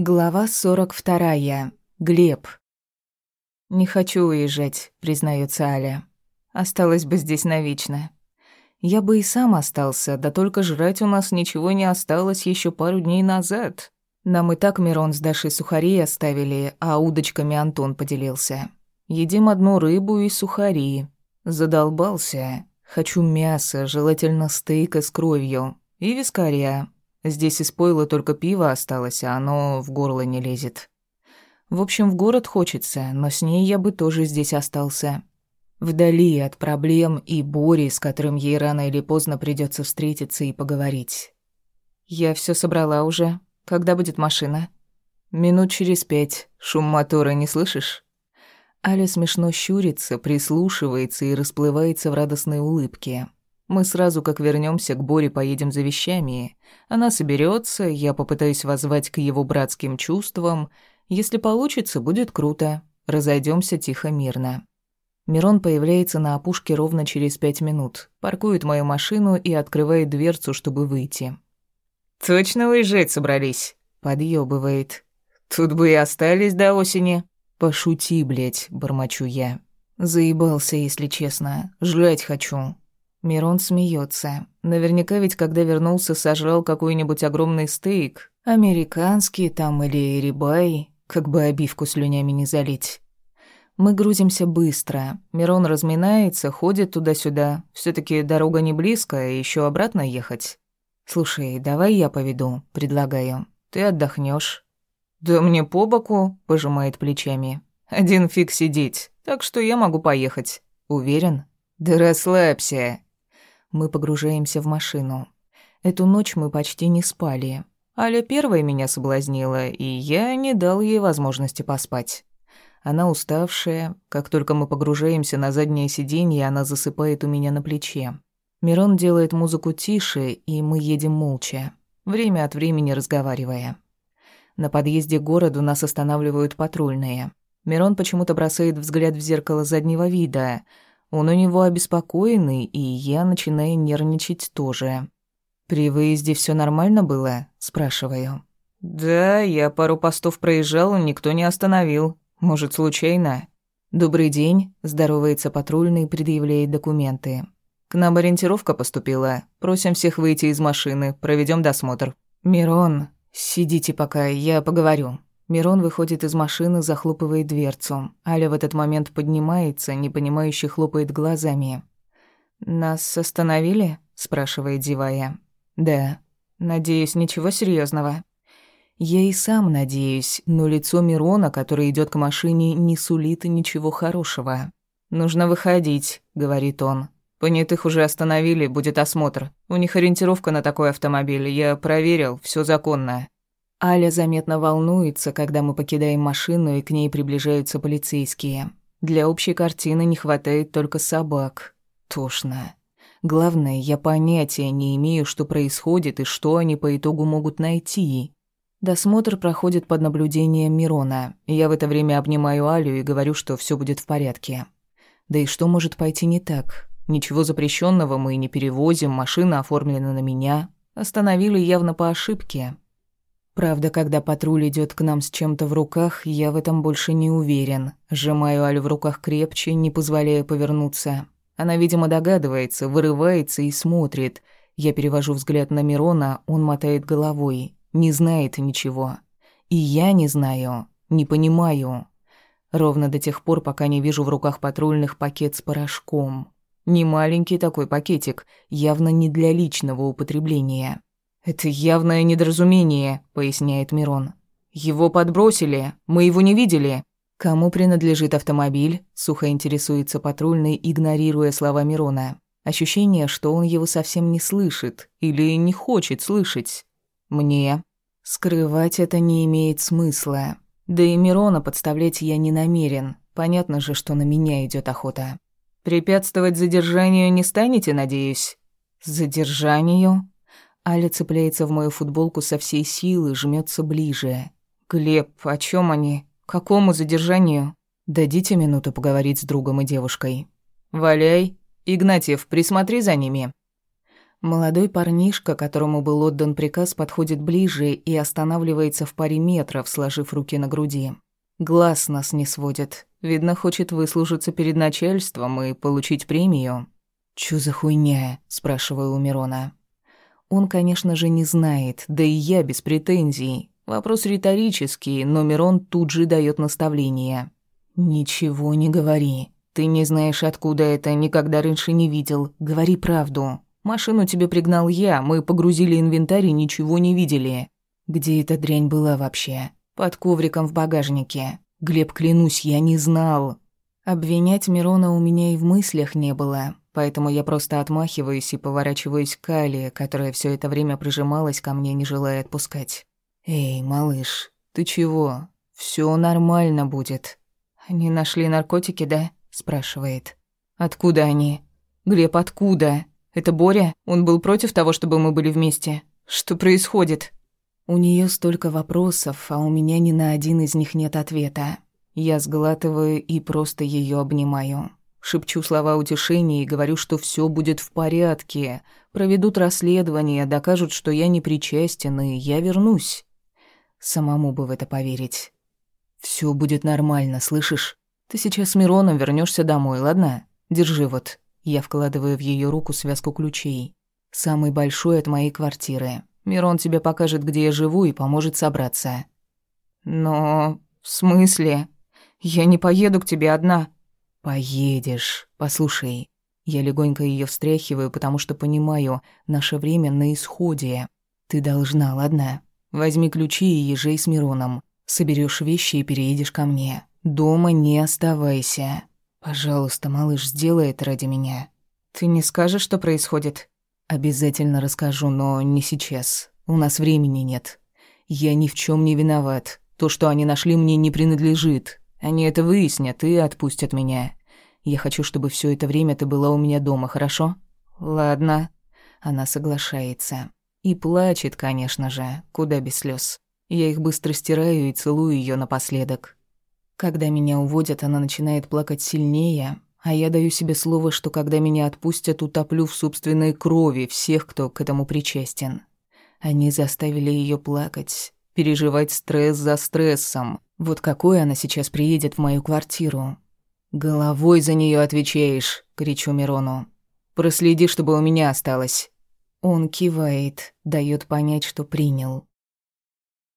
Глава 42. Глеб. «Не хочу уезжать», — признается Аля. «Осталась бы здесь навечно. Я бы и сам остался, да только жрать у нас ничего не осталось еще пару дней назад. Нам и так Мирон с Дашей сухари оставили, а удочками Антон поделился. Едим одну рыбу и сухари. Задолбался. Хочу мяса, желательно стейка с кровью. И вискаря. Здесь из пойла только пиво осталось, а оно в горло не лезет. В общем, в город хочется, но с ней я бы тоже здесь остался. Вдали от проблем и Бори, с которым ей рано или поздно придется встретиться и поговорить. Я все собрала уже. Когда будет машина? Минут через пять. Шум мотора не слышишь? Аля смешно щурится, прислушивается и расплывается в радостной улыбке. Мы сразу, как вернемся к Боре, поедем за вещами. Она соберется, я попытаюсь воззвать к его братским чувствам. Если получится, будет круто. Разойдемся тихо-мирно. Мирон появляется на опушке ровно через пять минут, паркует мою машину и открывает дверцу, чтобы выйти. «Точно уезжать собрались?» — подъёбывает. «Тут бы и остались до осени». «Пошути, блядь», — бормочу я. Заебался, если честно. Жрать хочу. Мирон смеется. Наверняка ведь, когда вернулся, сожрал какой-нибудь огромный стейк. Американский там или рибай, как бы обивку слюнями не залить. Мы грузимся быстро. Мирон разминается, ходит туда-сюда. все таки дорога не близкая, еще обратно ехать. «Слушай, давай я поведу», — предлагаю. «Ты отдохнешь. «Да мне по боку», — пожимает плечами. «Один фиг сидеть, так что я могу поехать». «Уверен?» «Да расслабься», мы погружаемся в машину. Эту ночь мы почти не спали. Аля первой меня соблазнила, и я не дал ей возможности поспать. Она уставшая. Как только мы погружаемся на заднее сиденье, она засыпает у меня на плече. Мирон делает музыку тише, и мы едем молча, время от времени разговаривая. На подъезде к городу нас останавливают патрульные. Мирон почему-то бросает взгляд в зеркало заднего вида — он у него обеспокоенный, и я начинаю нервничать тоже. «При выезде все нормально было?» – спрашиваю. «Да, я пару постов проезжал, никто не остановил. Может, случайно?» «Добрый день», – здоровается патрульный, предъявляет документы. «К нам ориентировка поступила. Просим всех выйти из машины, проведем досмотр». «Мирон, сидите пока, я поговорю». Мирон выходит из машины, захлопывает дверцу. Аля в этот момент поднимается, непонимающе хлопает глазами. «Нас остановили?» – спрашивает, зевая. «Да. Надеюсь, ничего серьезного. Я и сам надеюсь, но лицо Мирона, который идет к машине, не сулит ничего хорошего. «Нужно выходить», — говорит он. «Понятых уже остановили, будет осмотр. У них ориентировка на такой автомобиль. Я проверил, все законно». Аля заметно волнуется, когда мы покидаем машину и к ней приближаются полицейские. Для общей картины не хватает только собак. Тошно. Главное, я понятия не имею, что происходит и что они по итогу могут найти. Досмотр проходит под наблюдением Мирона. Я в это время обнимаю Алю и говорю, что все будет в порядке. Да и что может пойти не так? Ничего запрещенного мы не перевозим, машина оформлена на меня. Остановили явно по ошибке. Правда, когда патруль идет к нам с чем-то в руках, я в этом больше не уверен. Сжимаю Алю в руках крепче, не позволяя повернуться. Она, видимо, догадывается, вырывается и смотрит. Я перевожу взгляд на Мирона, он мотает головой. Не знает ничего. И я не знаю, не понимаю. Ровно до тех пор, пока не вижу в руках патрульных пакет с порошком. Не маленький такой пакетик, явно не для личного употребления. «Это явное недоразумение», — поясняет Мирон. «Его подбросили, мы его не видели». «Кому принадлежит автомобиль?» — сухо интересуется патрульный, игнорируя слова Мирона. Ощущение, что он его совсем не слышит или не хочет слышать. «Мне». Скрывать это не имеет смысла. Да и Мирона подставлять я не намерен. Понятно же, что на меня идет охота. «Препятствовать задержанию не станете, надеюсь?» «Задержанию?» Аля цепляется в мою футболку со всей силы, жмется ближе. «Глеб, о чем они? Какому задержанию?» «Дадите минуту поговорить с другом и девушкой». «Валяй. Игнатьев, присмотри за ними». Молодой парнишка, которому был отдан приказ, подходит ближе и останавливается в паре метров, сложив руки на груди. Глаз нас не сводит. Видно, хочет выслужиться перед начальством и получить премию. «Чё за хуйня?» – спрашиваю у Мирона. Он, конечно же, не знает, да и я без претензий. Вопрос риторический, но Мирон тут же дает наставление. «Ничего не говори. Ты не знаешь, откуда это, никогда раньше не видел. Говори правду. Машину тебе пригнал я, мы погрузили инвентарь и ничего не видели. Где эта дрянь была вообще? Под ковриком в багажнике. Глеб, клянусь, я не знал. Обвинять Мирона у меня и в мыслях не было, поэтому я просто отмахиваюсь и поворачиваюсь к Кали, которая все это время прижималась ко мне, не желая отпускать. «Эй, малыш, ты чего? Все нормально будет». «Они нашли наркотики, да?» – спрашивает. «Откуда они?» «Глеб, откуда?» Это Боря? Он был против того, чтобы мы были вместе? Что происходит? У нее столько вопросов, а у меня ни на один из них нет ответа. Я сглатываю и просто ее обнимаю. Шепчу слова утешения и говорю, что все будет в порядке. Проведут расследование, докажут, что я не причастен, и я вернусь. Самому бы в это поверить. Все будет нормально, слышишь? Ты сейчас с Мироном вернешься домой, ладно? Держи вот. Я вкладываю в ее руку связку ключей. Самый большой от моей квартиры. Мирон тебе покажет, где я живу, и поможет собраться. Но... в смысле? Я не поеду к тебе одна. Поедешь. Послушай. Я легонько ее встряхиваю, потому что понимаю, наше время на исходе. Ты должна, ладно? Возьми ключи и езжай с Мироном. Соберешь вещи и переедешь ко мне. Дома не оставайся. Пожалуйста, малыш, сделай это ради меня. Ты не скажешь, что происходит? Обязательно расскажу, но не сейчас. У нас времени нет. Я ни в чем не виноват. То, что они нашли, мне не принадлежит. Они это выяснят и отпустят меня. Я хочу, чтобы все это время ты была у меня дома, хорошо? Ладно. Она соглашается. И плачет, конечно же, куда без слез. Я их быстро стираю и целую ее напоследок. Когда меня уводят, она начинает плакать сильнее, а я даю себе слово, что когда меня отпустят, утоплю в собственной крови всех, кто к этому причастен. Они заставили ее плакать, переживать стресс за стрессом. Вот какой она сейчас приедет в мою квартиру. «Головой за нее отвечаешь», — кричу Мирону. «Проследи, чтобы у меня осталось». Он кивает, дает понять, что принял.